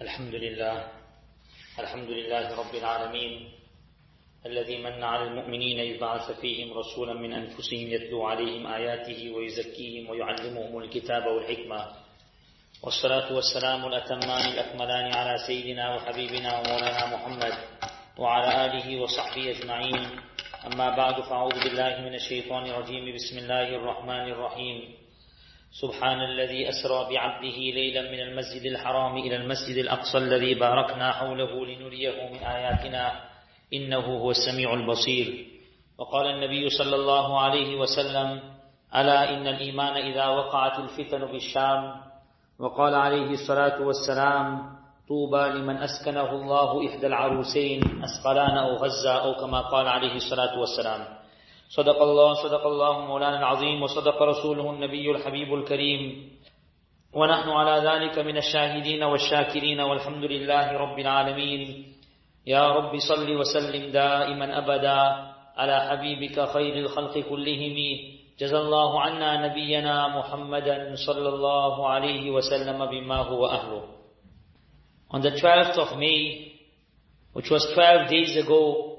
الحمد لله الحمد لله رب العالمين الذي من على المؤمنين إذ بعث فيهم رسولا من أنفسهم يتلو عليهم آياته ويزكيهم ويعلمهم الكتاب والحكمة. والصلاة والسلام الأتمان الأكملان على سيدنا وحبيبنا ومولانا محمد وعلى آله وصحبه أجمعين. أما بعد فأعوذ بالله من الشيطان الرجيم. بسم الله الرحمن الرحيم. سبحان الذي أسرى بعبده ليلا من المسجد الحرام إلى المسجد الأقصى الذي باركنا حوله لنريه من آياتنا. إنه هو السميع البصير. وقال النبي صلى الله عليه وسلم ألا إن الإيمان إذا وقعت الفتن بالشام؟ وقال عليه الصلاة والسلام طوبى لمن أسكنه الله إحدى العروسين أسقلان أو غزة أو كما قال عليه الصلاة والسلام. صدق الله صدق الله مولانا العظيم وصدق رسوله النبي الحبيب الكريم. ونحن على ذلك من الشاهدين والشاكرين والحمد لله رب العالمين. يا رب صل وسلم دائما أبدا على حبيبك خير الخلق كلهم. جزى الله عنا نبينا محمدا صلى الله عليه وسلم بما هو أهله. On the 12th of May, which was 12 days ago,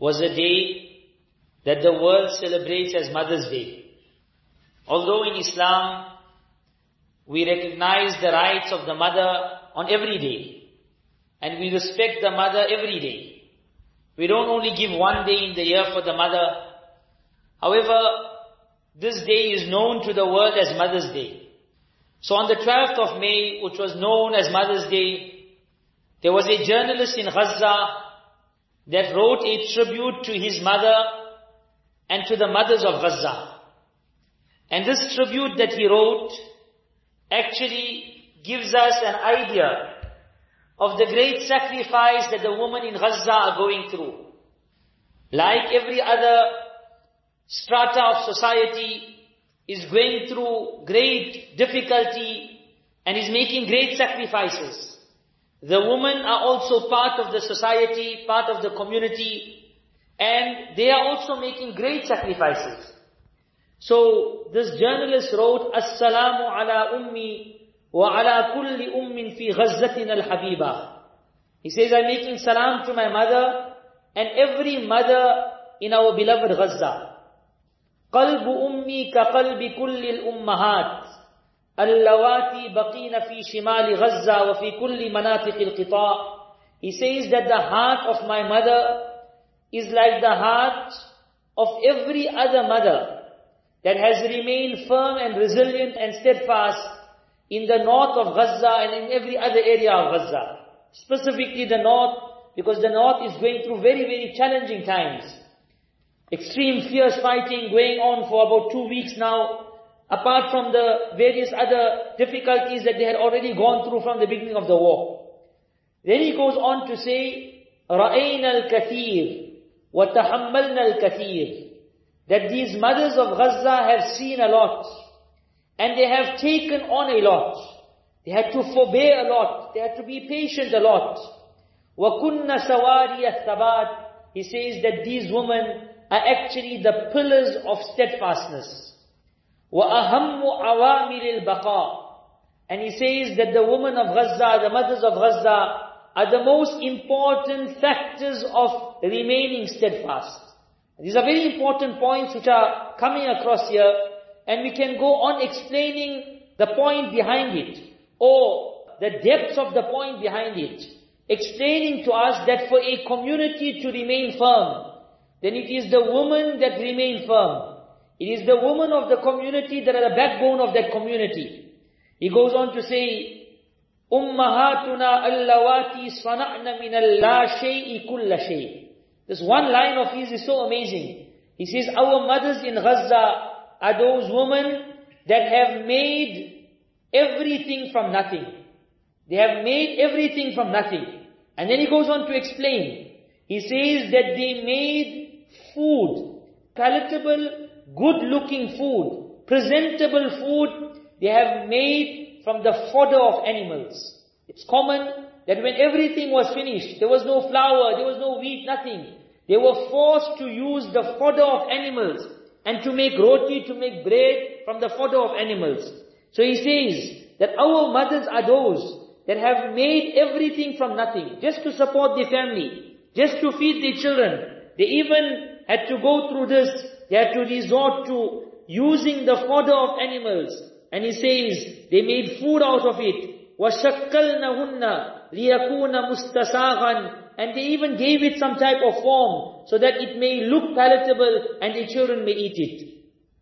was a day that the world celebrates as Mother's Day. Although in Islam, we recognize the rights of the mother on every day. And we respect the mother every day. We don't only give one day in the year for the mother. However, this day is known to the world as Mother's Day. So on the 12th of May, which was known as Mother's Day, there was a journalist in Gaza that wrote a tribute to his mother and to the mothers of Gaza. And this tribute that he wrote actually gives us an idea of the great sacrifice that the women in Gaza are going through. Like every other strata of society is going through great difficulty and is making great sacrifices. The women are also part of the society, part of the community, and they are also making great sacrifices. So this journalist wrote, Assalamu ala ummi wa ala kulli ummin fi ghazzatina al-habiba. He says, I'm making salam to my mother and every mother in our beloved Gaza. قلب أمي كقلب كل الأمهات اللواتي بقين في شمال غزة وفي كل مناطق القطاع He says that the heart of my mother is like the heart of every other mother that has remained firm and resilient and steadfast in the north of Gaza and in every other area of Gaza. Specifically the north, because the north is going through very, very challenging times. Extreme fierce fighting going on for about two weeks now, apart from the various other difficulties that they had already gone through from the beginning of the war. Then he goes on to say, رَأَيْنَا الْكَثِيرِ وَتَحَمَّلْنَا الْكَثِيرِ That these mothers of Gaza have seen a lot, and they have taken on a lot. They had to forbear a lot. They had to be patient a lot. وَكُنَّ سَوَارِيَ الثَّبَاتِ He says that these women are actually the pillars of steadfastness. وَأَهَمُّ عَوَامِلِ الْبَقَاءِ And he says that the women of Gaza, the mothers of Gaza, are the most important factors of remaining steadfast. These are very important points which are coming across here, and we can go on explaining the point behind it, or the depths of the point behind it, explaining to us that for a community to remain firm, then it is the woman that remain firm. It is the woman of the community that are the backbone of that community. He goes on to say, Ummahatuna allawati sana'na min shay'i kulla shay. This one line of his is so amazing. He says, our mothers in Gaza are those women that have made everything from nothing. They have made everything from nothing. And then he goes on to explain. He says that they made food, palatable, good-looking food, presentable food, they have made from the fodder of animals. It's common that when everything was finished, there was no flour, there was no wheat, nothing. They were forced to use the fodder of animals and to make roti, to make bread from the fodder of animals. So he says that our mothers are those that have made everything from nothing, just to support their family, just to feed their children. They even had to go through this, they had to resort to using the fodder of animals. And he says, they made food out of it. وَشَكَّلْنَهُنَّ لِيَكُونَ مُسْتَسَاغًا And they even gave it some type of form, so that it may look palatable and the children may eat it.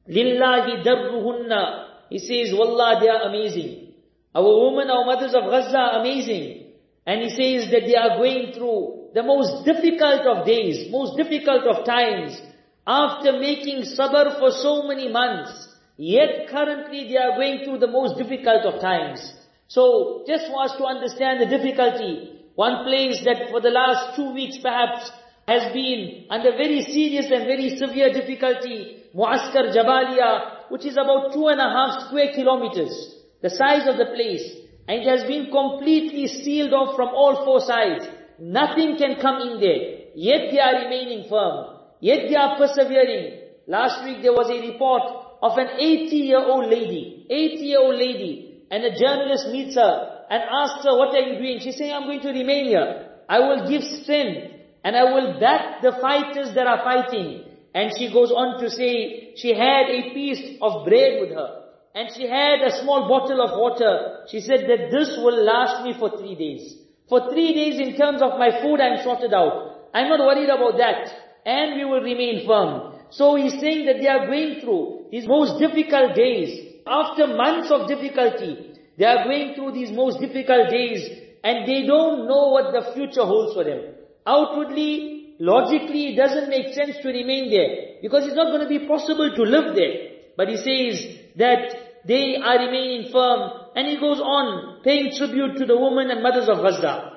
لِلَّهِ دَرُّهُنَّ He says, Wallah, they are amazing. Our women, our mothers of Gaza are amazing. And he says that they are going through the most difficult of days, most difficult of times. After making sabr for so many months, yet currently they are going through the most difficult of times. So, just for us to understand the difficulty, one place that for the last two weeks perhaps has been under very serious and very severe difficulty, Muaskar Jabalia, which is about two and a half square kilometers, the size of the place. And it has been completely sealed off from all four sides. Nothing can come in there. Yet they are remaining firm. Yet they are persevering. Last week there was a report of an 80-year-old lady, 80-year-old lady, and a journalist meets her and asks her, what are you doing? She's saying, I'm going to remain here. I will give strength and I will back the fighters that are fighting. And she goes on to say, she had a piece of bread with her. And she had a small bottle of water. She said that this will last me for three days. For three days in terms of my food, I'm sorted out. I'm not worried about that and we will remain firm. So he's saying that they are going through these most difficult days. After months of difficulty, they are going through these most difficult days and they don't know what the future holds for them. Outwardly, logically, it doesn't make sense to remain there because it's not going to be possible to live there. But he says that they are remaining firm and he goes on paying tribute to the women and mothers of Gaza.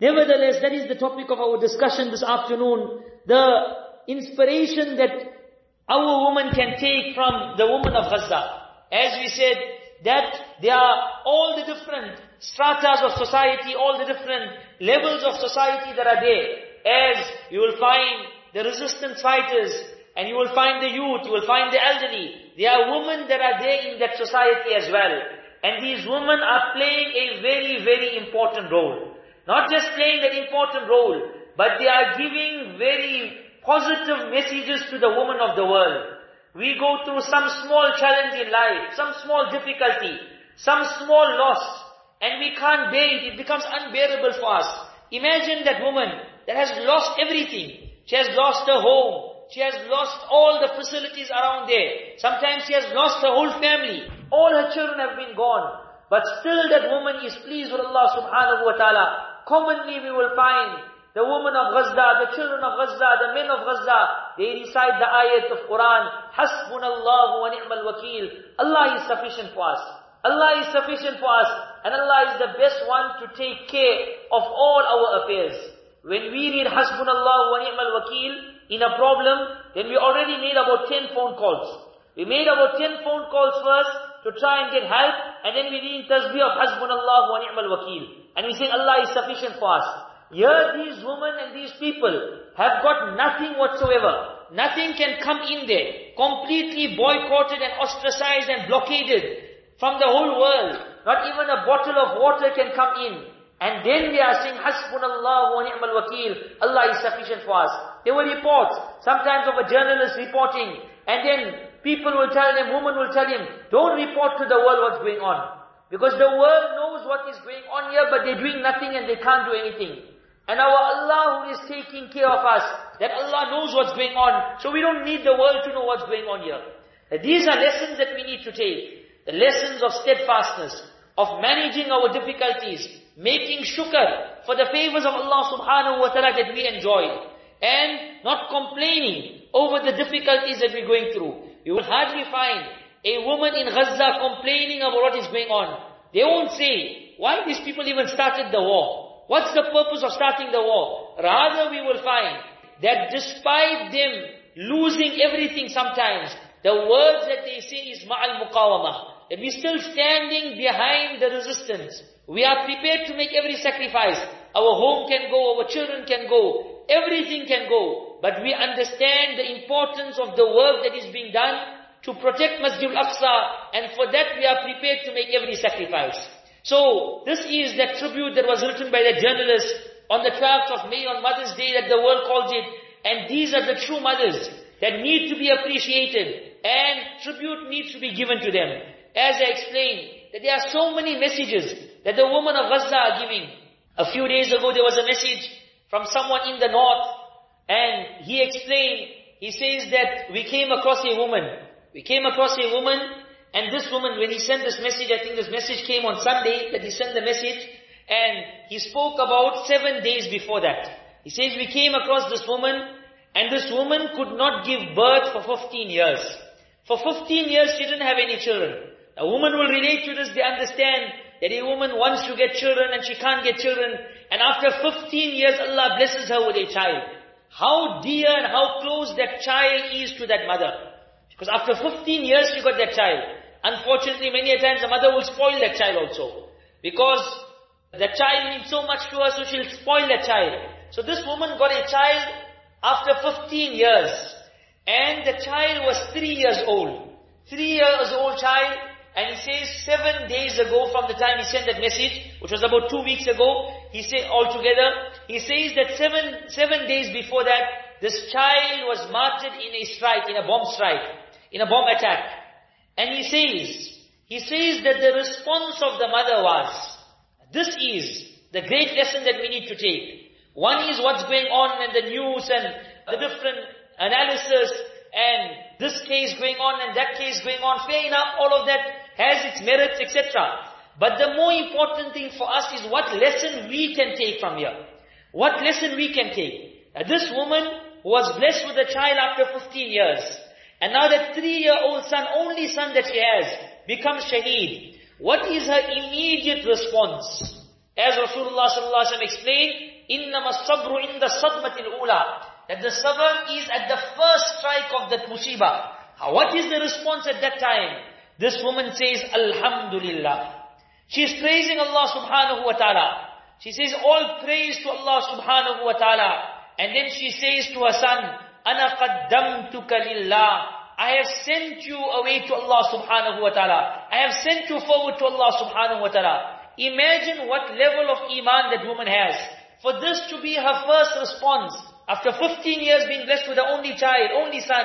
Nevertheless, that is the topic of our discussion this afternoon the inspiration that our woman can take from the woman of Gaza. As we said, that there are all the different stratas of society, all the different levels of society that are there. As you will find the resistance fighters, and you will find the youth, you will find the elderly. There are women that are there in that society as well. And these women are playing a very, very important role. Not just playing an important role, but they are giving very positive messages to the woman of the world. We go through some small challenge in life, some small difficulty, some small loss, and we can't bear it. It becomes unbearable for us. Imagine that woman that has lost everything. She has lost her home. She has lost all the facilities around there. Sometimes she has lost her whole family. All her children have been gone. But still that woman is pleased with Allah subhanahu wa ta'ala. Commonly we will find the women of Gaza, the children of Gaza, the men of Gaza, they recite the ayat of Quran, Hasbunallahu wa ni'mal wakil. Allah is sufficient for us. Allah is sufficient for us. And Allah is the best one to take care of all our affairs. When we read Hasbunallahu wa ni'mal wakil in a problem, then we already made about 10 phone calls. We made about 10 phone calls first to try and get help, and then we read tasbih of Hasbunallahu wa ni'mal wakil. And we say Allah is sufficient for us. Here these women and these people have got nothing whatsoever. Nothing can come in there. Completely boycotted and ostracized and blockaded from the whole world. Not even a bottle of water can come in. And then they are saying, Hasbunallah wa ni'mal wakil. Allah is sufficient for us. There were reports, sometimes of a journalist reporting, and then people will tell them, women will tell him, don't report to the world what's going on. Because the world knows what is going on here, but they're doing nothing and they can't do anything. And our Allah who is taking care of us, that Allah knows what's going on, so we don't need the world to know what's going on here. These are lessons that we need to take. The lessons of steadfastness, of managing our difficulties, making shukr for the favors of Allah subhanahu wa ta'ala that we enjoy, and not complaining over the difficulties that we're going through. You will hardly find a woman in Gaza complaining about what is going on. They won't say, why these people even started the war? What's the purpose of starting the war? Rather we will find that despite them losing everything sometimes, the words that they say is ma'al muqawamah. That we're still standing behind the resistance. We are prepared to make every sacrifice. Our home can go, our children can go, everything can go. But we understand the importance of the work that is being done to protect Masjid al-Aqsa and for that we are prepared to make every sacrifice. So, this is that tribute that was written by the journalist on the 12th of May on Mother's Day that the world calls it. And these are the true mothers that need to be appreciated and tribute needs to be given to them. As I explained, that there are so many messages that the women of Gaza are giving. A few days ago there was a message from someone in the north and he explained, he says that we came across a woman. We came across a woman and this woman, when he sent this message, I think this message came on Sunday, that he sent the message, and he spoke about seven days before that. He says, we came across this woman, and this woman could not give birth for 15 years. For 15 years, she didn't have any children. A woman will relate to this, they understand that a woman wants to get children and she can't get children, and after 15 years, Allah blesses her with a child. How dear and how close that child is to that mother. Because after 15 years, she got that child. Unfortunately, many a times the mother will spoil that child also. Because the child means so much to her, so she'll spoil that child. So this woman got a child after 15 years. And the child was 3 years old. 3 years old child. And he says seven days ago from the time he sent that message, which was about two weeks ago, he said altogether, he says that seven, seven days before that, this child was martyred in a strike, in a bomb strike, in a bomb attack. And he says, he says that the response of the mother was, this is the great lesson that we need to take. One is what's going on in the news and the different analysis and this case going on and that case going on. Fair enough, all of that has its merits, etc. But the more important thing for us is what lesson we can take from here. What lesson we can take. This woman was blessed with a child after 15 years. And now that three-year-old son, only son that she has, becomes shaheed. What is her immediate response? As Rasulullah sallallahu alaihi wasallam explained, "Innama sabru inda sadmatil ula." That the sabr is at the first strike of that musiba. What is the response at that time? This woman says, "Alhamdulillah." She is praising Allah subhanahu wa taala. She says, "All praise to Allah subhanahu wa taala." And then she says to her son, Ana qaddamtuka lillah. I have sent you away to Allah subhanahu wa ta'ala. I have sent you forward to Allah subhanahu wa ta'ala. Imagine what level of iman that woman has. For this to be her first response, after 15 years being blessed with her only child, only son,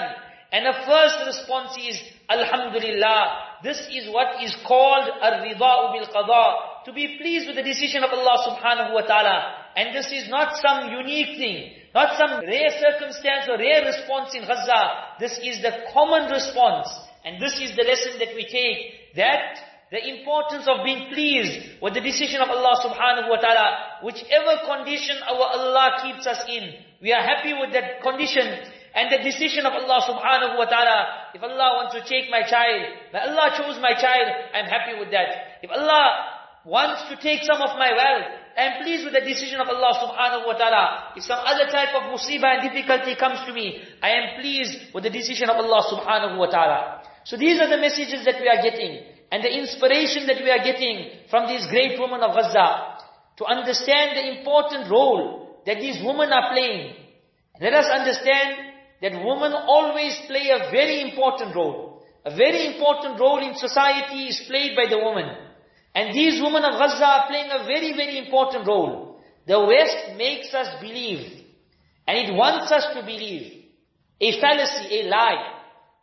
and her first response is, Alhamdulillah, this is what is called ar-rida bil-qada, to be pleased with the decision of Allah subhanahu wa ta'ala. And this is not some unique thing. Not some rare circumstance or rare response in Gaza. This is the common response. And this is the lesson that we take. That the importance of being pleased with the decision of Allah subhanahu wa ta'ala. Whichever condition our Allah keeps us in. We are happy with that condition and the decision of Allah subhanahu wa ta'ala. If Allah wants to take my child, if Allah chose my child, I'm happy with that. If Allah wants to take some of my wealth, am pleased with the decision of Allah subhanahu wa ta'ala. If some other type of musibah and difficulty comes to me, I am pleased with the decision of Allah subhanahu wa ta'ala. So these are the messages that we are getting. And the inspiration that we are getting from these great women of Gaza. To understand the important role that these women are playing. Let us understand that women always play a very important role. A very important role in society is played by the woman. And these women of Gaza are playing a very, very important role. The West makes us believe, and it wants us to believe, a fallacy, a lie.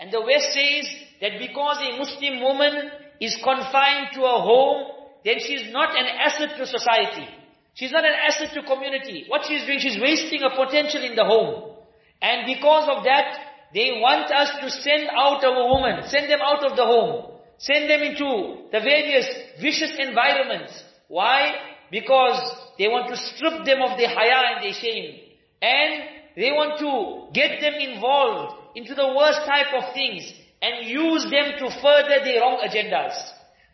And the West says that because a Muslim woman is confined to a home, then she's not an asset to society. She's not an asset to community. What she's doing, she's wasting a potential in the home. And because of that, they want us to send out our women, send them out of the home. Send them into the various vicious environments. Why? Because they want to strip them of their haya and their shame. And they want to get them involved into the worst type of things and use them to further their wrong agendas.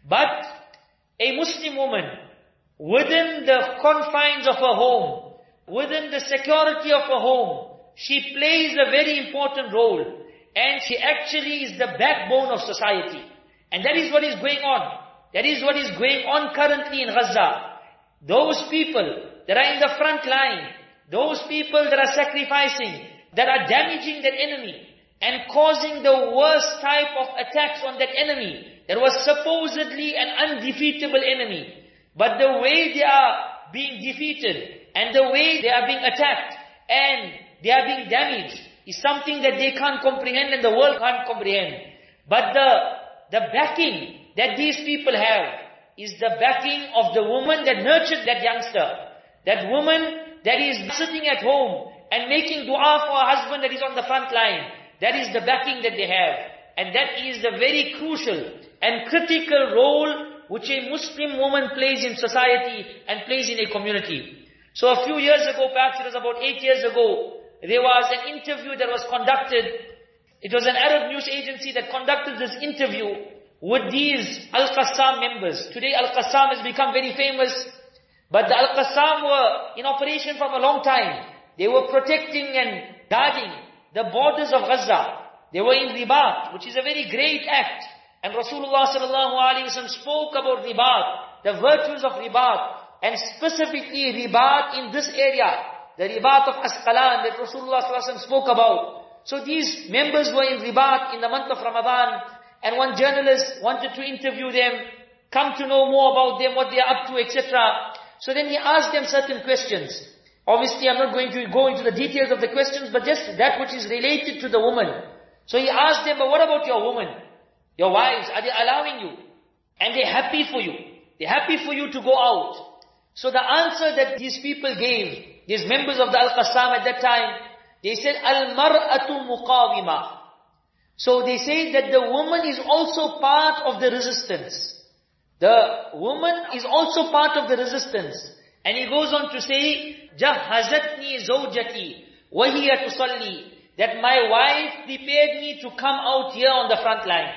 But a Muslim woman, within the confines of her home, within the security of her home, she plays a very important role. And she actually is the backbone of society. And that is what is going on. That is what is going on currently in Gaza. Those people that are in the front line, those people that are sacrificing, that are damaging that enemy, and causing the worst type of attacks on that enemy, that was supposedly an undefeatable enemy. But the way they are being defeated and the way they are being attacked and they are being damaged is something that they can't comprehend and the world can't comprehend. But the, the backing that these people have is the backing of the woman that nurtured that youngster. That woman that is sitting at home and making dua for her husband that is on the front line. That is the backing that they have. And that is the very crucial and critical role which a Muslim woman plays in society and plays in a community. So a few years ago, perhaps it was about eight years ago, there was an interview that was conducted. It was an Arab news agency that conducted this interview with these Al-Qassam members. Today Al-Qassam has become very famous, but the Al-Qassam were in operation from a long time. They were protecting and guarding the borders of Gaza. They were in ribat, which is a very great act. And Rasulullah sallallahu alaihi wasallam spoke about ribat, the virtues of ribat, and specifically ribat in this area, the ribat of Asqalan that Rasulullah sallallahu alaihi wasallam spoke about. So these members were in ribat in the month of Ramadan, and one journalist wanted to interview them, come to know more about them, what they are up to, etc. So then he asked them certain questions. Obviously, I'm not going to go into the details of the questions, but just that which is related to the woman. So he asked them, but what about your woman? Your wives, are they allowing you? And they're happy for you. They're happy for you to go out. So the answer that these people gave, these members of the Al-Qassam at that time, they said, Al-mar'atu muqawima. So they say that the woman is also part of the resistance. The woman is also part of the resistance. And he goes on to say, جَهَّزَتْنِي زَوْجَتِي وَهِيَ تُصَلِّي That my wife prepared me to come out here on the front line.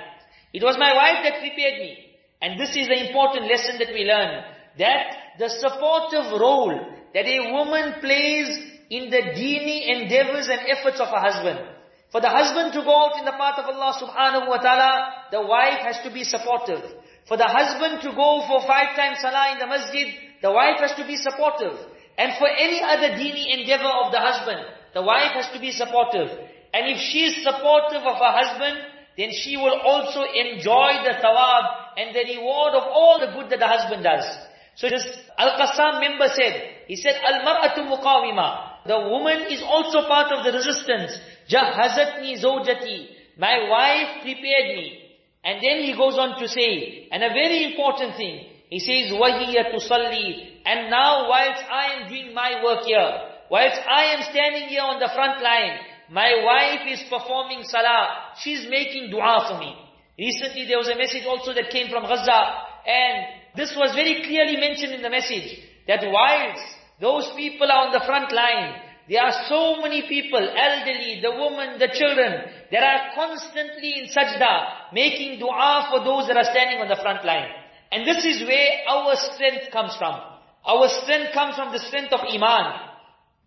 It was my wife that prepared me. And this is the important lesson that we learn. That the supportive role that a woman plays in the dini endeavors and efforts of a husband. For the husband to go out in the path of Allah subhanahu wa ta'ala, the wife has to be supportive. For the husband to go for five times salah in the masjid, the wife has to be supportive. And for any other dini endeavor of the husband, the wife has to be supportive. And if she is supportive of her husband, then she will also enjoy the thawab and the reward of all the good that the husband does. So this Al-Qassam member said, he said, Al-mar'atu muqawima. The woman is also part of the resistance. Jahazatni zawjati. My wife prepared me. And then he goes on to say, and a very important thing, he says, وَهِيَ تُصَلِّي And now whilst I am doing my work here, whilst I am standing here on the front line, my wife is performing salah, she's making dua for me. Recently there was a message also that came from Gaza, and this was very clearly mentioned in the message, that whilst those people are on the front line, there are so many people, elderly, the women, the children, that are constantly in sajda, making dua for those that are standing on the front line. And this is where our strength comes from. Our strength comes from the strength of iman.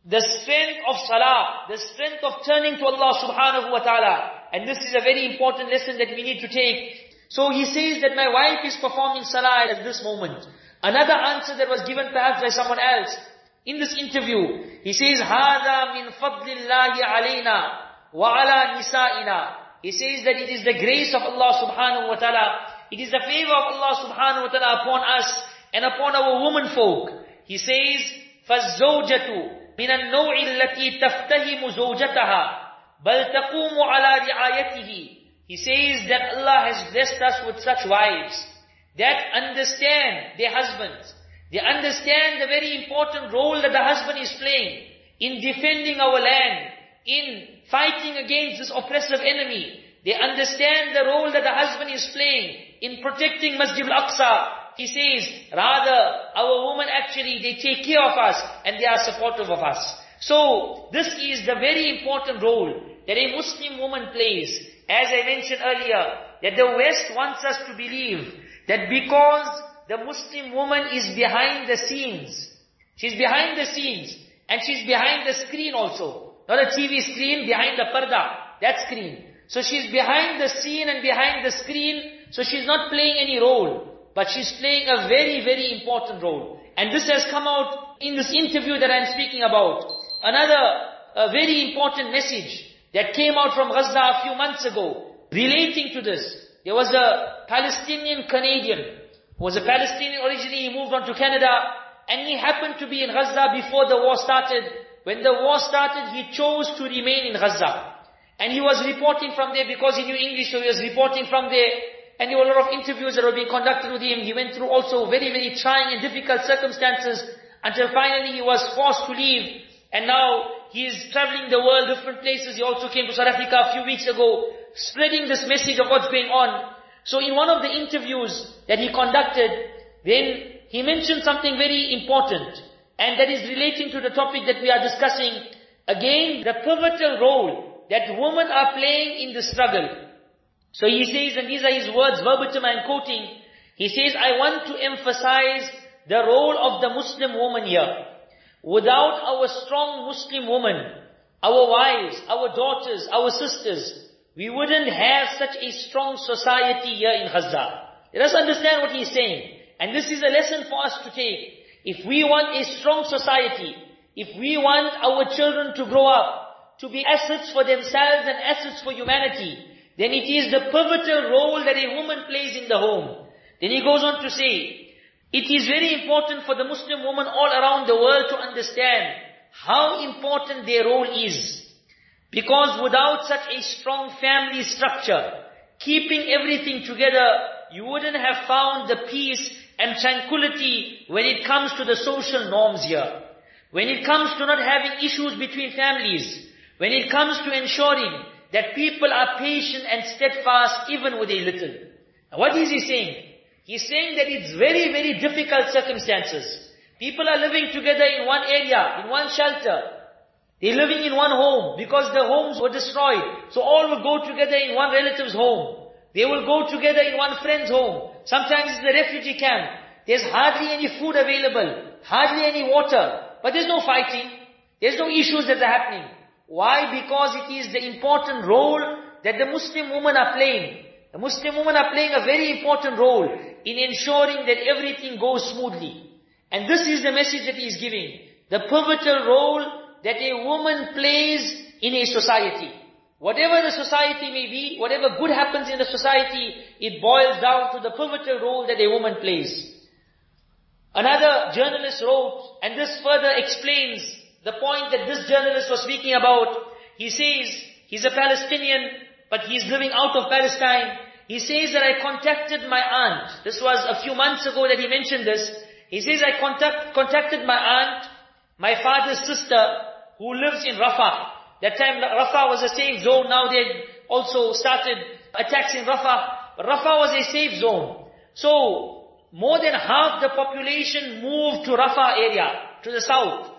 The strength of salah, the strength of turning to Allah subhanahu wa ta'ala. And this is a very important lesson that we need to take. So he says that my wife is performing salah at this moment. Another answer that was given perhaps by someone else. In this interview, he says, هَذَا مِنْ فَضْلِ اللَّهِ عَلَيْنَا وَعَلَى نِسَائِنَا He says that it is the grace of Allah subhanahu wa ta'ala it is the favor of Allah subhanahu wa ta'ala upon us and upon our women folk. He says, فَالزَّوْجَةُ مِنَ النَّوْعِ الَّتِي تَفْتَهِمُ زَوْجَتَهَا بَلْ تَقُومُ عَلَى رِعَايَتِهِ He says that Allah has blessed us with such wives that understand their husbands. they understand the very important role that the husband is playing in defending our land, in fighting against this oppressive enemy. They understand the role that the husband is playing in protecting Masjid al-Aqsa. He says, rather, our women actually, they take care of us and they are supportive of us. So, this is the very important role that a Muslim woman plays. As I mentioned earlier, that the West wants us to believe that because the Muslim woman is behind the scenes, she's behind the scenes, and she's behind the screen also. Not a TV screen, behind the parda, that screen. So she's behind the scene and behind the screen, so she's not playing any role. But she's playing a very, very important role. And this has come out in this interview that I'm speaking about. Another very important message that came out from Gaza a few months ago, relating to this. There was a Palestinian Canadian was a Palestinian originally, he moved on to Canada, and he happened to be in Gaza before the war started. When the war started, he chose to remain in Gaza. And he was reporting from there because he knew English, so he was reporting from there. And there were a lot of interviews that were being conducted with him. He went through also very, very trying and difficult circumstances until finally he was forced to leave. And now he is traveling the world, different places. He also came to South Africa a few weeks ago, spreading this message of what's going on. So in one of the interviews that he conducted, then he mentioned something very important. And that is relating to the topic that we are discussing. Again, the pivotal role that women are playing in the struggle. So he says, and these are his words verbatim I'm quoting, he says, I want to emphasize the role of the Muslim woman here. Without our strong Muslim woman, our wives, our daughters, our sisters, we wouldn't have such a strong society here in Gaza. Let us understand what he's saying. And this is a lesson for us to take. If we want a strong society, if we want our children to grow up to be assets for themselves and assets for humanity, then it is the pivotal role that a woman plays in the home. Then he goes on to say, it is very important for the Muslim woman all around the world to understand how important their role is. Because without such a strong family structure, keeping everything together, you wouldn't have found the peace and tranquility when it comes to the social norms here. When it comes to not having issues between families, when it comes to ensuring that people are patient and steadfast even with a little. Now what is he saying? He's saying that it's very, very difficult circumstances. People are living together in one area, in one shelter. They're living in one home because their homes were destroyed. So all will go together in one relative's home. They will go together in one friend's home. Sometimes it's the refugee camp. There's hardly any food available, hardly any water, but there's no fighting. There's no issues that are happening. Why? Because it is the important role that the Muslim women are playing. The Muslim women are playing a very important role in ensuring that everything goes smoothly. And this is the message that he is giving. The pivotal role that a woman plays in a society. Whatever the society may be, whatever good happens in the society, it boils down to the pivotal role that a woman plays. Another journalist wrote, and this further explains the point that this journalist was speaking about, he says, he's a Palestinian, but he's living out of Palestine. He says that I contacted my aunt. This was a few months ago that he mentioned this. He says I contact, contacted my aunt, my father's sister, who lives in Rafah. That time Rafah was a safe zone. Now they also started attacks in Rafah. But Rafah was a safe zone. So, more than half the population moved to Rafah area, to the south.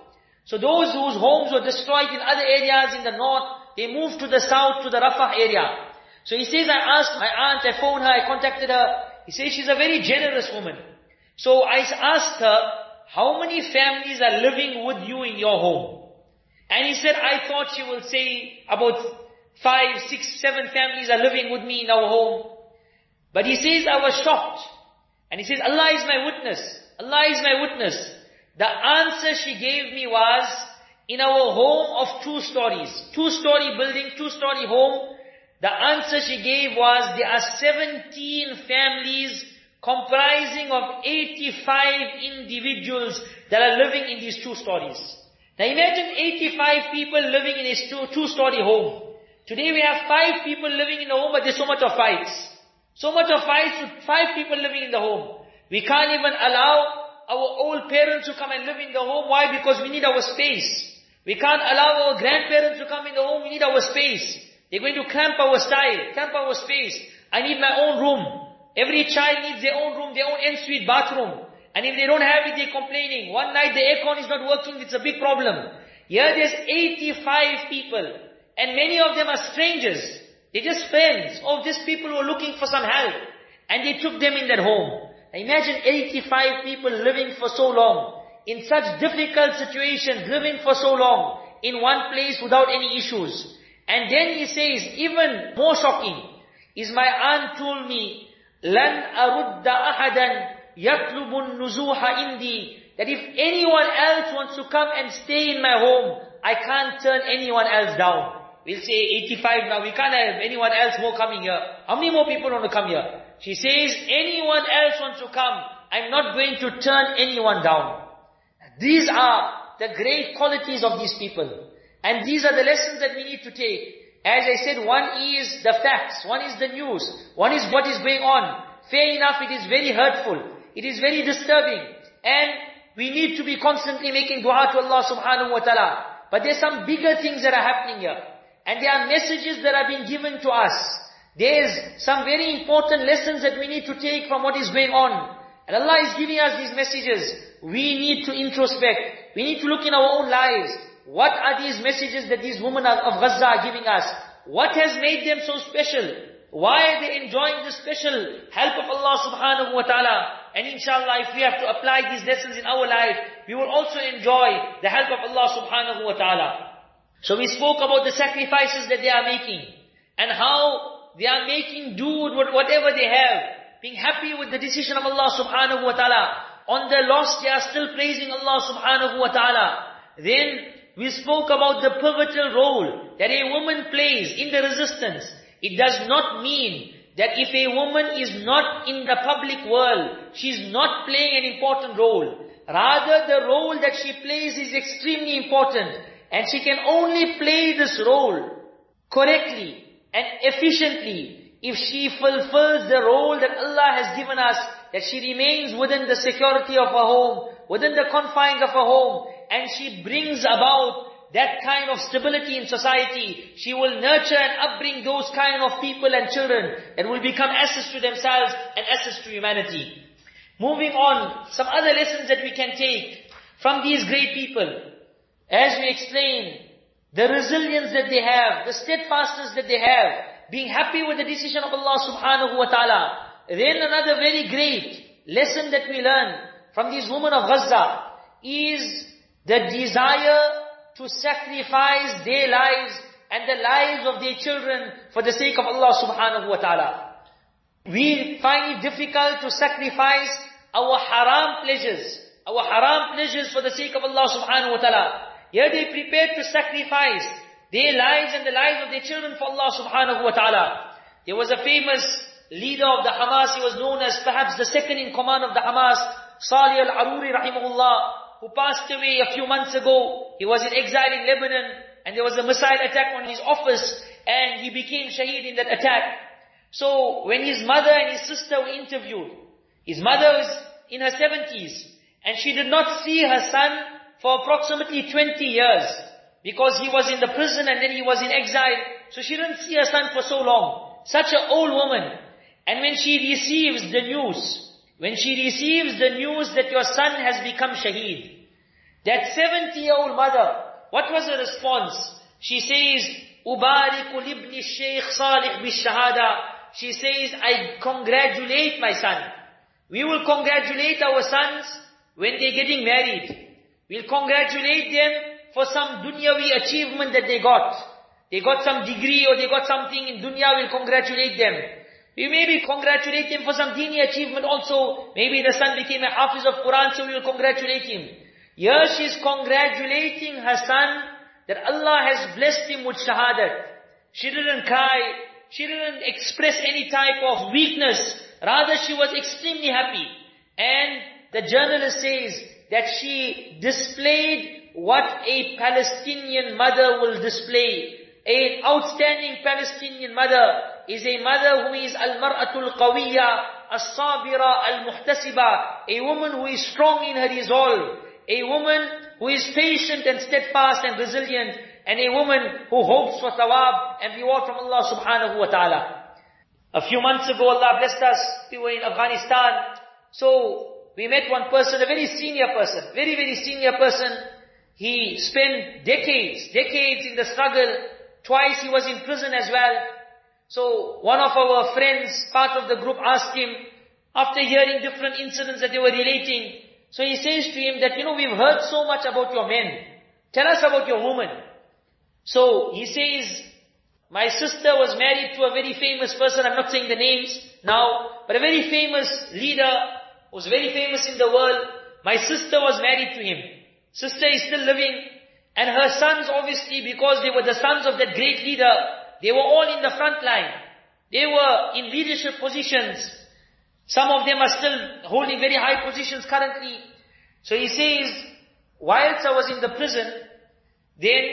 So those whose homes were destroyed in other areas in the north, they moved to the south, to the Rafah area. So he says, I asked my aunt, I phoned her, I contacted her. He says she's a very generous woman. So I asked her, how many families are living with you in your home? And he said, I thought she will say about five, six, seven families are living with me in our home. But he says, I was shocked. And he says, Allah is my witness. Allah is my witness. The answer she gave me was, in our home of two stories, two-story building, two-story home, the answer she gave was, there are 17 families comprising of 85 individuals that are living in these two stories. Now imagine 85 people living in a two-story home. Today we have five people living in the home, but there's so much of fights. So much of fights with five people living in the home. We can't even allow our old parents to come and live in the home. Why? Because we need our space. We can't allow our grandparents to come in the home. We need our space. They're going to cramp our style, cramp our space. I need my own room. Every child needs their own room, their own ensuite bathroom. And if they don't have it, they're complaining. One night the aircon is not working, it's a big problem. Here there's 85 people. And many of them are strangers. They're just friends. Oh, these people were looking for some help. And they took them in their home. Imagine 85 people living for so long, in such difficult situations, living for so long, in one place without any issues. And then he says, even more shocking, is my aunt told me, لَنْ أَرُدَّ أَحَدًا يَطْلُبُ النُّزُوحَ إِنْدِي That if anyone else wants to come and stay in my home, I can't turn anyone else down. We'll say 85 now, we can't have anyone else more coming here. How many more people want to come here? She says, anyone else wants to come, I'm not going to turn anyone down. These are the great qualities of these people. And these are the lessons that we need to take. As I said, one is the facts, one is the news, one is what is going on. Fair enough, it is very hurtful. It is very disturbing. And we need to be constantly making dua to Allah subhanahu wa ta'ala. But there's some bigger things that are happening here. And there are messages that are being given to us. There's some very important lessons that we need to take from what is going on. And Allah is giving us these messages. We need to introspect. We need to look in our own lives. What are these messages that these women of Gaza are giving us? What has made them so special? Why are they enjoying this special help of Allah subhanahu wa ta'ala? And inshallah, if we have to apply these lessons in our life, we will also enjoy the help of Allah subhanahu wa ta'ala. So we spoke about the sacrifices that they are making, and how they are making do with whatever they have, being happy with the decision of Allah subhanahu wa ta'ala. On their loss, they are still praising Allah subhanahu wa ta'ala. Then, we spoke about the pivotal role that a woman plays in the resistance. It does not mean that if a woman is not in the public world, she is not playing an important role. Rather, the role that she plays is extremely important. And she can only play this role correctly and efficiently if she fulfills the role that Allah has given us, that she remains within the security of her home, within the confines of her home, and she brings about that kind of stability in society. She will nurture and upbring those kind of people and children that will become assets to themselves and assets to humanity. Moving on, some other lessons that we can take from these great people. As we explained, the resilience that they have, the steadfastness that they have, being happy with the decision of Allah subhanahu wa ta'ala. Then another very great lesson that we learn from these women of Gaza is the desire to sacrifice their lives and the lives of their children for the sake of Allah subhanahu wa ta'ala. We find it difficult to sacrifice our haram pleasures, our haram pleasures for the sake of Allah subhanahu wa ta'ala. Here they prepared to sacrifice their lives and the lives of their children for Allah subhanahu wa ta'ala. There was a famous leader of the Hamas, he was known as perhaps the second in command of the Hamas, Salih al-Aruri rahimahullah, who passed away a few months ago. He was in exile in Lebanon and there was a missile attack on his office and he became shaheed in that attack. So when his mother and his sister were interviewed, his mother was in her 70s and she did not see her son for approximately 20 years because he was in the prison and then he was in exile. So she didn't see her son for so long. Such an old woman. And when she receives the news when she receives the news that your son has become shaheed, that 70-year-old mother, what was her response? She says, Ubariku libni Shaykh Salih bishahada. She says, I congratulate my son. We will congratulate our sons when they're getting married. We'll congratulate them for some dunyawi achievement that they got. They got some degree or they got something in dunya, we'll congratulate them. We maybe congratulate him for some dini achievement also. Maybe the son became a hafiz of Quran, so we will congratulate him. Here she is congratulating her son that Allah has blessed him with shahadat. She didn't cry. She didn't express any type of weakness. Rather, she was extremely happy. And the journalist says that she displayed what a Palestinian mother will display. An outstanding Palestinian mother is a mother who is al-mar'atul qawiyya, as-sabira, al-muhtasiba, a woman who is strong in her resolve, a woman who is patient and steadfast and resilient, and a woman who hopes for thawab and reward from Allah subhanahu wa ta'ala. A few months ago, Allah blessed us, we were in Afghanistan, so we met one person, a very senior person, very, very senior person. He spent decades, decades in the struggle. Twice he was in prison as well. So one of our friends, part of the group asked him, after hearing different incidents that they were relating, so he says to him that, you know, we've heard so much about your men. Tell us about your woman. So he says, my sister was married to a very famous person, I'm not saying the names now, but a very famous leader, was very famous in the world. My sister was married to him. Sister is still living, and her sons obviously, because they were the sons of that great leader, they were all in the front line. They were in leadership positions. Some of them are still holding very high positions currently. So he says, whilst I was in the prison, then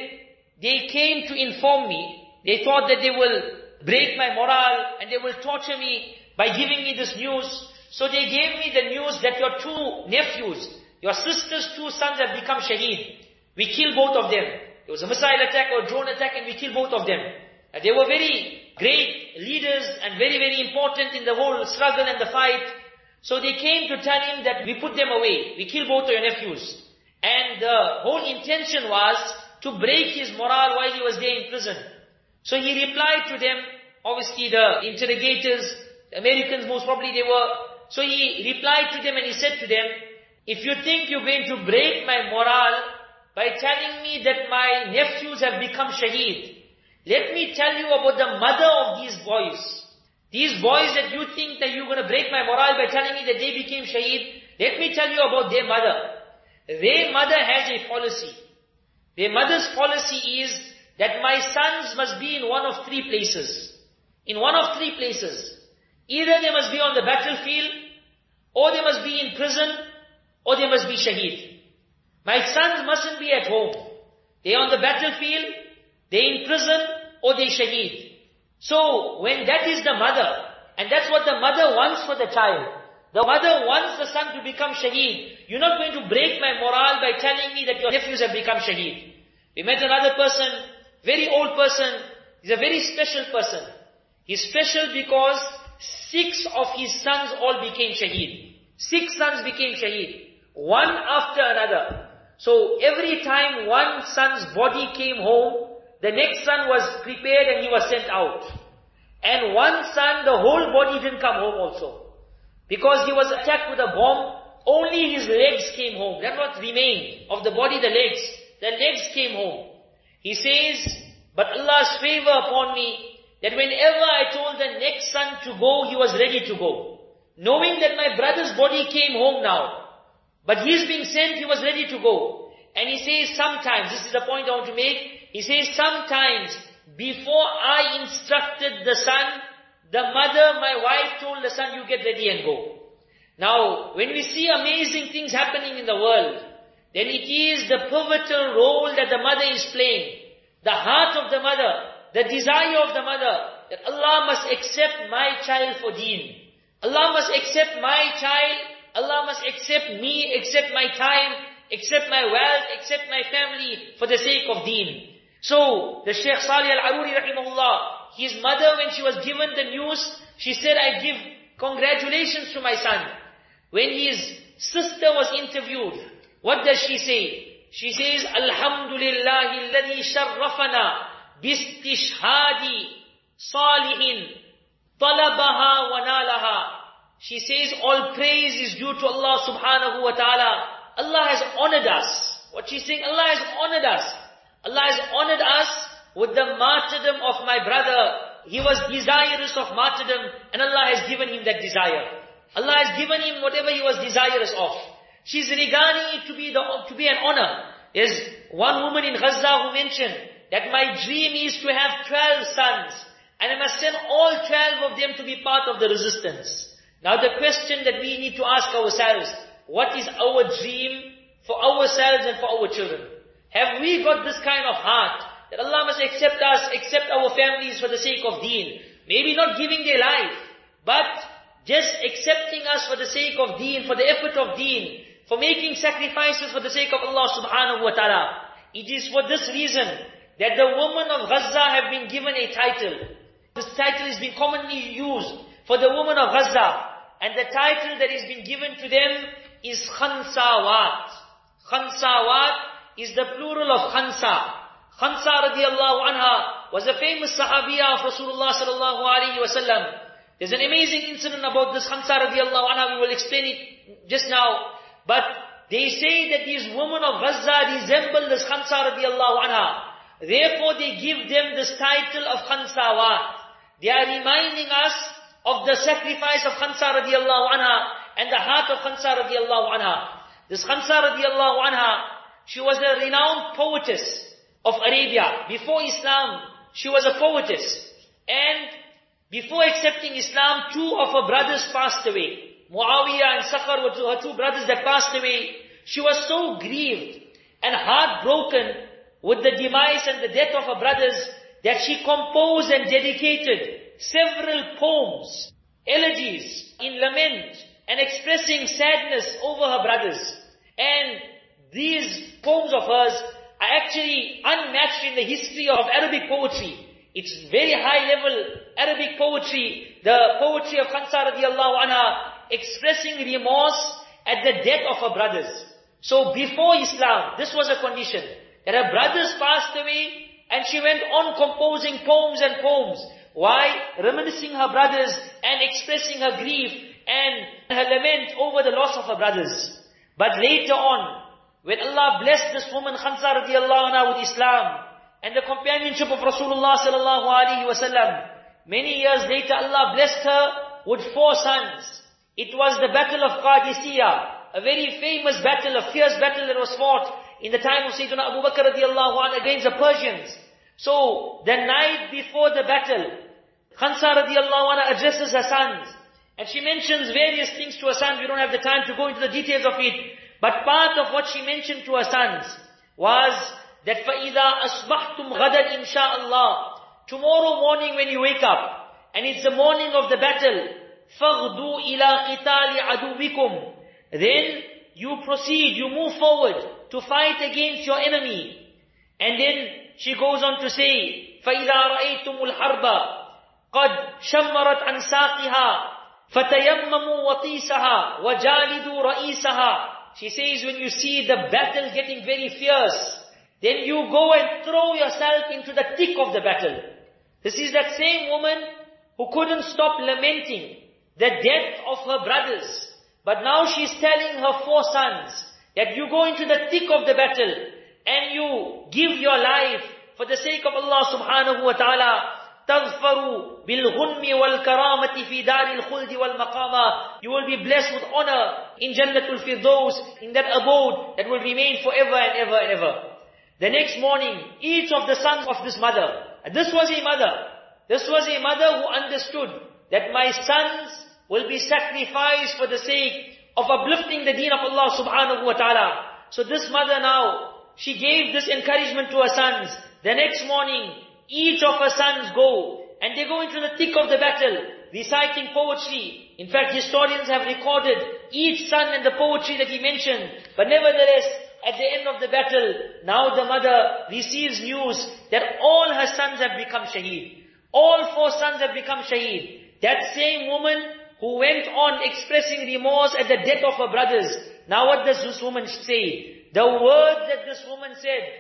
they came to inform me. They thought that they will break my morale and they will torture me by giving me this news. So they gave me the news that your two nephews, your sister's two sons have become shaheed. We killed both of them. There was a missile attack or drone attack and we killed both of them. Uh, and they were very great leaders and very, very important in the whole struggle and the fight. So they came to tell him that we put them away. We killed both of your nephews. And the whole intention was to break his morale while he was there in prison. So he replied to them, obviously the interrogators, Americans most probably they were, so he replied to them and he said to them, if you think you're going to break my morale by telling me that my nephews have become shaheed, let me tell you about the mother of these boys. These boys that you think that you're going to break my morale by telling me that they became shaheed, let me tell you about their mother. Their mother has a policy. Their mother's policy is that my sons must be in one of three places. In one of three places. Either they must be on the battlefield, or they must be in prison, or they must be shaheed. My sons mustn't be at home. They're on the battlefield, they're in prison, or oh, they're shaheed. So, when that is the mother, and that's what the mother wants for the child, the mother wants the son to become shaheed. You're not going to break my morale by telling me that your nephews have become shaheed. We met another person, very old person, he's a very special person. He's special because six of his sons all became shaheed. Six sons became shaheed. One after another. So every time one son's body came home, the next son was prepared and he was sent out. And one son, the whole body didn't come home also. Because he was attacked with a bomb, only his legs came home. That's what remained of the body, the legs. The legs came home. He says, but Allah's favor upon me, that whenever I told the next son to go, he was ready to go. Knowing that my brother's body came home now, but he's being sent, he was ready to go. And he says sometimes, this is the point I want to make, he says sometimes, before I instructed the son, the mother, my wife told the son, you get ready and go. Now, when we see amazing things happening in the world, then it is the pivotal role that the mother is playing. The heart of the mother, the desire of the mother, that Allah must accept my child for deen. Allah must accept my child, Allah must accept me, accept my time, accept my wealth, accept my family for the sake of deen. So, the Shaykh Salih Al-Aruri rahimahullah, his mother when she was given the news, she said, I give congratulations to my son. When his sister was interviewed, what does she say? She says, Alhamdulillah alladhi sharrafana bistishhadi salihin talabaha wa nalaha. She says, all praise is due to Allah subhanahu wa ta'ala. Allah has honored us. What she's saying, Allah has honored us. Allah has honored us with the martyrdom of my brother. He was desirous of martyrdom and Allah has given him that desire. Allah has given him whatever he was desirous of. She's regarding it to be, the, to be an honor. There's one woman in Gaza who mentioned that my dream is to have 12 sons and I must send all 12 of them to be part of the resistance. Now the question that we need to ask ourselves, what is our dream for ourselves and for our children? Have we got this kind of heart that Allah must accept us, accept our families for the sake of deen? Maybe not giving their life, but just accepting us for the sake of deen, for the effort of deen, for making sacrifices for the sake of Allah subhanahu wa ta'ala. It is for this reason that the women of Gaza have been given a title. This title has been commonly used for the women of Gaza. And the title that has been given to them is Khansawat. Khansawat is the plural of Khansa. Khansa radiallahu anha was a famous sahabiya of Rasulullah sallallahu alayhi wasallam. There's an amazing incident about this Khansa radiallahu anha. We will explain it just now. But they say that these women of Gaza resemble this Khansa radiallahu anha. Therefore they give them this title of Khansawat. They are reminding us of the sacrifice of Khansa radiallahu anha and the heart of Khansa radiallahu anha. This Khansa radiallahu anha, she was a renowned poetess of Arabia. Before Islam, she was a poetess. And Before accepting Islam, two of her brothers passed away. Muawiyah and Sakhar were her two brothers that passed away. She was so grieved and heartbroken with the demise and the death of her brothers that she composed and dedicated several poems, elegies in lament and expressing sadness over her brothers. And these poems of hers are actually unmatched in the history of Arabic poetry. It's very high level Arabic poetry, the poetry of Khansa radiallahu anha, expressing remorse at the death of her brothers. So before Islam, this was a condition, that her brothers passed away, and she went on composing poems and poems. Why? Reminiscing her brothers and expressing her grief and her lament over the loss of her brothers. But later on, when Allah blessed this woman Khansa radiallahu anha with Islam and the companionship of Rasulullah sallallahu alaihi wasallam, many years later Allah blessed her with four sons. It was the battle of Qadisiyah, a very famous battle, a fierce battle that was fought in the time of Sayyidina Abu Bakr radiallahu anhu against the Persians. So, the night before the battle, Khansa radiallahu anha addresses her sons. And she mentions various things to her sons. We don't have the time to go into the details of it. But part of what she mentioned to her sons was that فَإِذَا أَصْبَحْتُمْ غَدًا إِنْ شَاءَ اللَّهِ Tomorrow morning when you wake up, and it's the morning of the battle, فَغْدُوا إِلَىٰ قِتَالِ عَدُوِّكُمْ Then you proceed, you move forward to fight against your enemy. And then she goes on to say, فَإِذَا رَأَيْتُمُ الْحَرْبَ قَدْ شَمَّرَتْ عَنْ سَاقِهَا فَتَيَمَّمُوا وَطِيسَهَا وَجَالِدُوا رَئِيسَهَا she says when you see the battle getting very fierce, then you go and throw yourself into the thick of the battle. This is that same woman who couldn't stop lamenting the death of her brothers. But now she's telling her four sons that you go into the thick of the battle and you give your life for the sake of Allah subhanahu wa ta'ala تَظْفَرُوا بِالْغُنْمِ وَالْكَرَامَةِ فِي دَارِ الْخُلْدِ وَالْمَقَامَةِ You will be blessed with honor in Jannatul Firdaus, in that abode that will remain forever and ever and ever. The next morning, each of the sons of this mother, this was a mother, this was a mother who understood that my sons will be sacrificed for the sake of uplifting the deen of Allah subhanahu wa ta'ala. So this mother now, she gave this encouragement to her sons. The next morning, each of her sons go, and they go into the thick of the battle, reciting poetry. In fact, historians have recorded each son and the poetry that he mentioned. But nevertheless, at the end of the battle, now the mother receives news that all her sons have become shaheed. All four sons have become shaheed. That same woman who went on expressing remorse at the death of her brothers. Now what does this woman say? The words that this woman said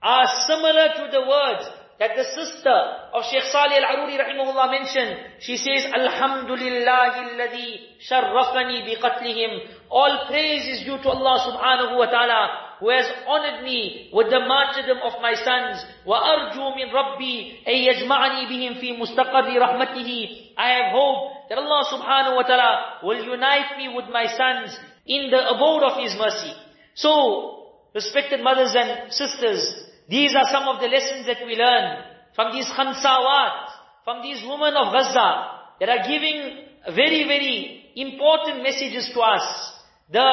are similar to the words that the sister of Sheikh Salih Al-Aruri rahimahullah mentioned. She says, Alhamdulillahi alladhi sharrafani biqatlihim. All praise is due to Allah subhanahu wa ta'ala who has honored me with the martyrdom of my sons. وَأَرْجُو مِنْ رَبِّي أَن يَجْمَعَنِي بِهِمْ فِي مُسْتَقَرِّ رَحْمَتِهِ I have hope that Allah subhanahu wa ta'ala will unite me with my sons in the abode of His mercy. So, respected mothers and sisters, these are some of the lessons that we learn from these khansawat, from these women of Gaza that are giving very, very important messages to us. The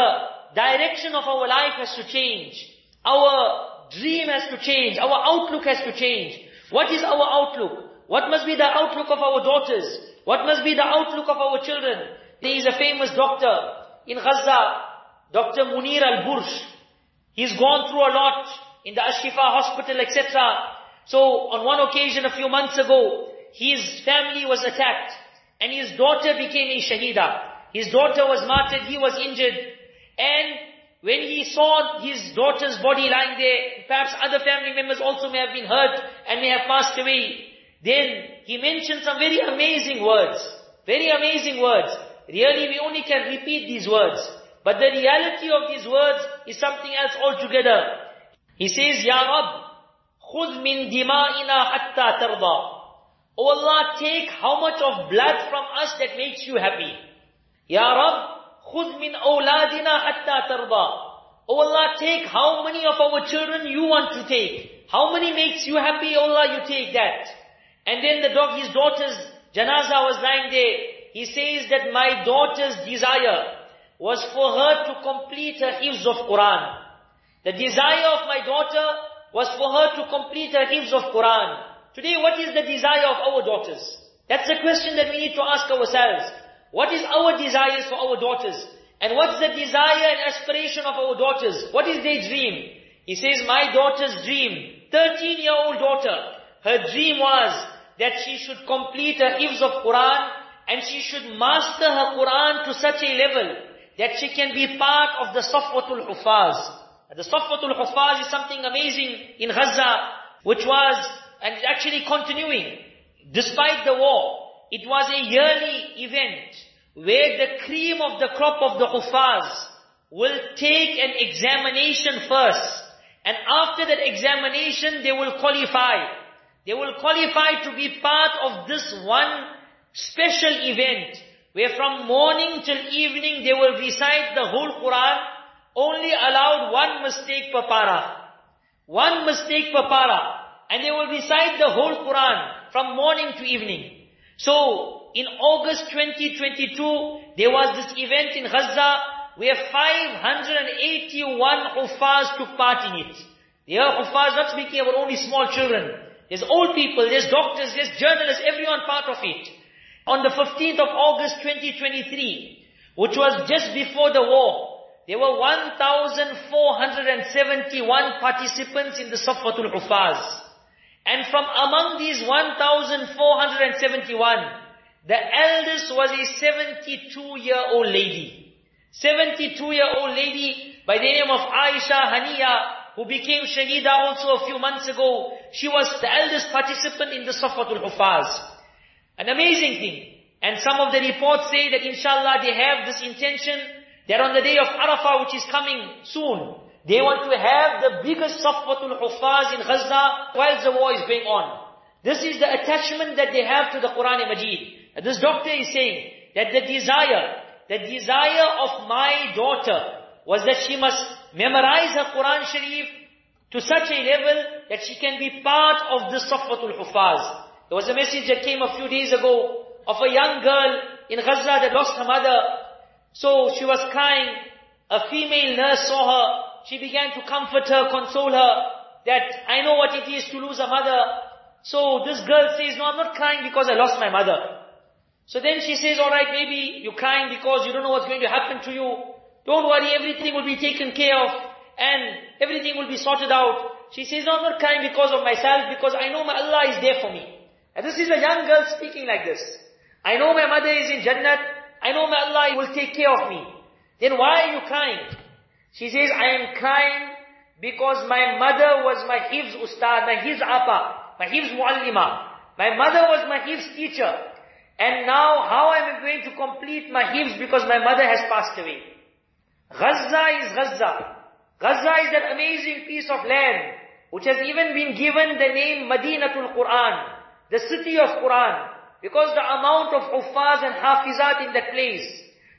direction of our life has to change. Our dream has to change. Our outlook has to change. What is our outlook? What must be the outlook of our daughters? What must be the outlook of our children? There is a famous doctor in Gaza, Dr. Munir al-Bursh. He's gone through a lot in the Ashifa hospital, etc. So on one occasion a few months ago, his family was attacked and his daughter became a shahida. His daughter was martyred, he was injured. And when he saw his daughter's body lying there, perhaps other family members also may have been hurt and may have passed away. Then he mentioned some very amazing words. Very amazing words. Really we only can repeat these words. But the reality of these words is something else altogether. He says, Ya Rab, خُذْ مِن دِمَائِنَا حَتَّى تَرْضَى O Allah, take how much of blood from us that makes you happy. Ya Rab, خُذْ مِن أَوْلَادِنَا حَتَّى تَرْضَى O Allah, take how many of our children you want to take. How many makes you happy, O Allah, you take that. And then the dog, his daughters Janaza was lying there. He says that my daughter's desire was for her to complete her hifz of Quran. The desire of my daughter was for her to complete her hifz of Quran. Today, what is the desire of our daughters? That's the question that we need to ask ourselves. What is our desires for our daughters? And what's the desire and aspiration of our daughters? What is their dream? He says, my daughter's dream, 13-year-old daughter, her dream was that she should complete her hifz of Quran and she should master her Quran to such a level that she can be part of the Safwatul Hufaz. The Safwatul Hufaz is something amazing in Gaza, which was, and is actually continuing, despite the war, it was a yearly event where the cream of the crop of the Hufaz will take an examination first. And after that examination, they will qualify. They will qualify to be part of this one special event where from morning till evening they will recite the whole Quran, only allowed one mistake per para. One mistake per para. And they will recite the whole Quran from morning to evening. So, in August 2022, there was this event in Gaza where 581 Hufaz took part in it. Are Hufaz, not speaking about only small children. There's old people, there's doctors, there's journalists, everyone part of it on the 15th of August 2023, which was just before the war, there were 1,471 participants in the Safwatul Hufaz. And from among these 1,471, the eldest was a 72-year-old lady. 72-year-old lady by the name of Aisha Haniya, who became Shahida also a few months ago. She was the eldest participant in the Safwatul Hufaz. An amazing thing. And some of the reports say that inshallah they have this intention that on the day of Arafah which is coming soon, they want to have the biggest Safwatul Hufaz in Gaza while the war is going on. This is the attachment that they have to the Quran and Majid. This doctor is saying that the desire, the desire of my daughter was that she must memorize her Quran Sharif to such a level that she can be part of the Safwatul Hufaz. There was a message that came a few days ago of a young girl in Gaza that lost her mother. So she was crying. A female nurse saw her. She began to comfort her, console her, that I know what it is to lose a mother. So this girl says, no, I'm not crying because I lost my mother. So then she says, alright, maybe you're crying because you don't know what's going to happen to you. Don't worry, everything will be taken care of and everything will be sorted out. She says, no, I'm not crying because of myself because I know my Allah is there for me. And this is a young girl speaking like this. I know my mother is in Jannat. I know my Allah will take care of me. Then why are you crying? She says, I am crying because my mother was my Hifz Ustad, my Hifz Apa, my Hifz Muallima. My mother was my Hifz teacher. And now how am I going to complete my Hifz because my mother has passed away? Gaza is Gaza. Gaza is that amazing piece of land which has even been given the name Madinatul Quran the city of Quran, because the amount of huffaz and hafizat in that place.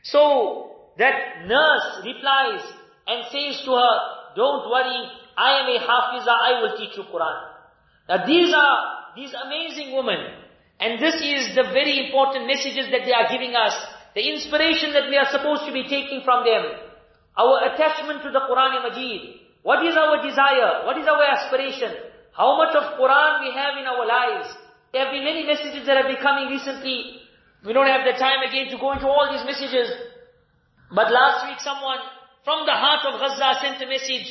So, that nurse replies and says to her, don't worry, I am a hafiza, I will teach you Quran. Now these are, these amazing women, and this is the very important messages that they are giving us, the inspiration that we are supposed to be taking from them, our attachment to the Quran and Majid, what is our desire, what is our aspiration, how much of Quran we have in our lives, there have been many messages that have been coming recently. We don't have the time again to go into all these messages. But last week someone from the heart of Gaza sent a message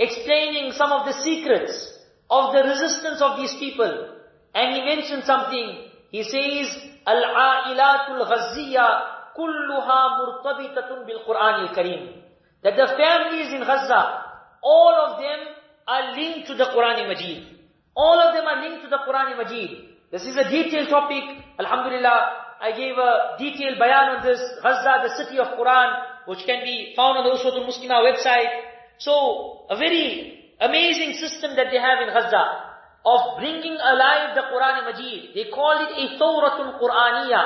explaining some of the secrets of the resistance of these people. And he mentioned something. He says, Ghazziya kulluha murtabitatun bil Quran al-Kareem. That the families in Gaza, all of them are linked to the Quran Majid. All of them are linked to the Quran Majid. This is a detailed topic. Alhamdulillah, I gave a detailed bayan on this. Gaza, the city of Quran, which can be found on the Uswatul Muslima website. So, a very amazing system that they have in Gaza of bringing alive the Quran Majid. They call it a Thawratul Quraniya,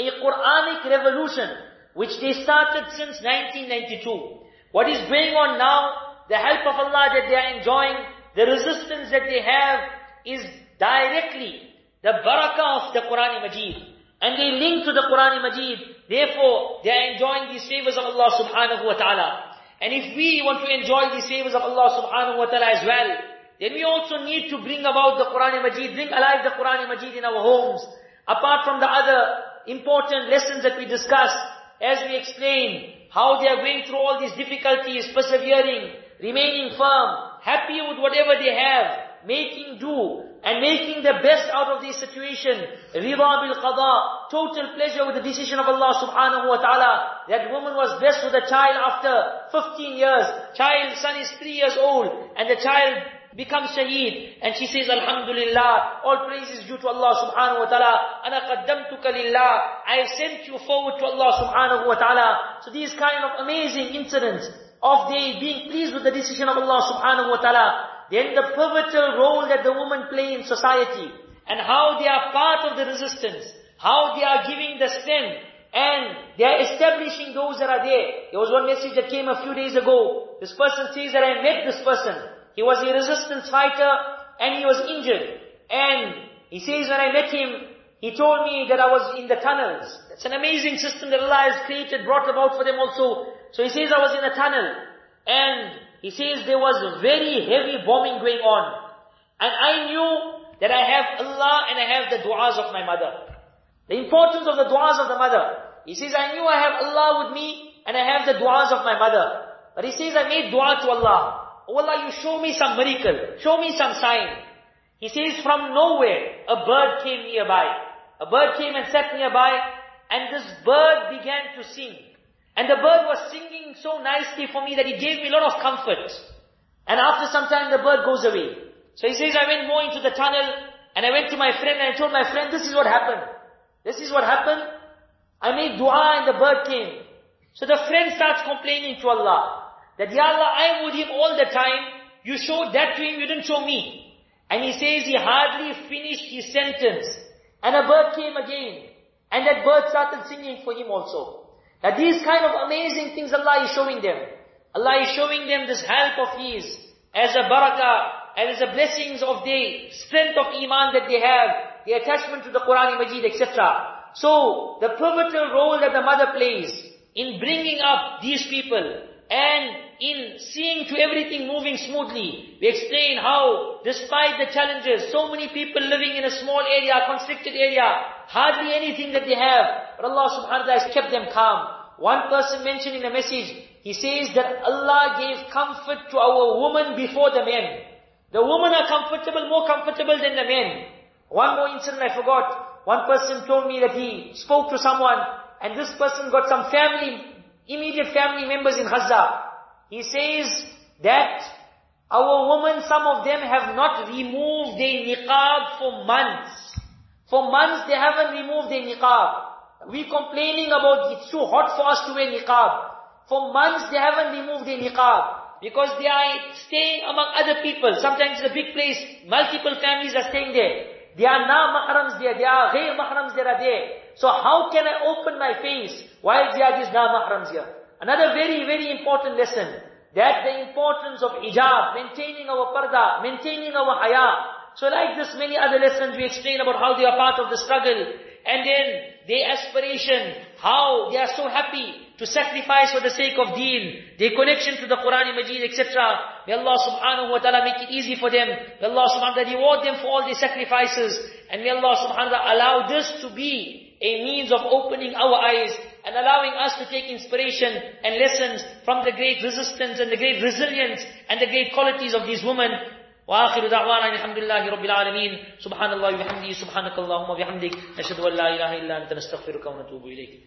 a Quranic revolution, which they started since 1992. What is going on now, the help of Allah that they are enjoying, the resistance that they have is directly the barakah of the Quran Majid. and they link to the Quran Majid. Therefore, they are enjoying these favors of Allah subhanahu wa ta'ala. And if we want to enjoy these favors of Allah subhanahu wa ta'ala as well, then we also need to bring about the Quran Majid, bring alive the Quran Majid in our homes. Apart from the other important lessons that we discussed, as we explained, how they are going through all these difficulties, persevering, remaining firm, happy with whatever they have, making do, and making the best out of this situation. Rida bil qada, total pleasure with the decision of Allah subhanahu wa ta'ala. That woman was blessed with a child after 15 years. Child, son is 3 years old, and the child becomes shaheed. And she says, Alhamdulillah, all praise is due to Allah subhanahu wa ta'ala. Ana qaddamtuka lillah. I have sent you forward to Allah subhanahu wa ta'ala. So these kind of amazing incidents of they being pleased with the decision of Allah subhanahu wa ta'ala. Then the pivotal role that the women play in society and how they are part of the resistance, how they are giving the strength and they are establishing those that are there. There was one message that came a few days ago. This person says that I met this person. He was a resistance fighter and he was injured. And he says when I met him, he told me that I was in the tunnels. It's an amazing system that Allah has created, brought about for them also. So he says I was in a tunnel. And he says there was very heavy bombing going on. And I knew that I have Allah and I have the du'as of my mother. The importance of the du'as of the mother. He says, I knew I have Allah with me and I have the du'as of my mother. But he says, I made dua to Allah. Oh Allah, you show me some miracle. Show me some sign. He says, from nowhere, a bird came nearby. A bird came and sat nearby and this bird began to sing. And the bird was singing so nicely for me that it gave me a lot of comfort. And after some time the bird goes away. So he says, I went more into the tunnel and I went to my friend and I told my friend, this is what happened. This is what happened. I made dua and the bird came. So the friend starts complaining to Allah. That, Ya Allah, I'm with him all the time. You showed that to him, you didn't show me. And he says he hardly finished his sentence. And a bird came again. And that bird started singing for him also. That these kind of amazing things Allah is showing them. Allah is showing them this help of His as a barakah, and as a blessings of the strength of iman that they have, the attachment to the Quran Majid, etc. So, the pivotal role that the mother plays in bringing up these people and in seeing to everything moving smoothly. We explain how, despite the challenges, so many people living in a small area, constricted area, hardly anything that they have, but Allah subhanahu wa ta'ala has kept them calm. One person mentioned in a message, he says that Allah gave comfort to our women before the men. The women are comfortable, more comfortable than the men. One more incident I forgot. One person told me that he spoke to someone and this person got some family, immediate family members in Gaza. He says that our women, some of them have not removed their niqab for months. For months they haven't removed their niqab. We complaining about it's too hot for us to wear niqab. For months they haven't removed their niqab. Because they are staying among other people. Sometimes it's a big place. Multiple families are staying there. There are na mahrams there. There are ghair mahrams there are there. So how can I open my face while there are these na mahrams here? Another very, very important lesson. That the importance of hijab, maintaining our parda, maintaining our haya. So like this, many other lessons we explain about how they are part of the struggle. And then their aspiration, how they are so happy to sacrifice for the sake of deen, their connection to the Quran Majid, etc. May Allah subhanahu wa ta'ala make it easy for them. May Allah subhanahu wa ta'ala reward them for all their sacrifices. And may Allah subhanahu wa ta'ala allow this to be a means of opening our eyes and allowing us to take inspiration and lessons from the great resistance and the great resilience and the great qualities of these women. واخر دعوانا الحمد لله رب العالمين سبحان الله وبحمده سبحانك اللهم وبحمدك نشهد ان لا اله الا انت نستغفرك ونتوب اليك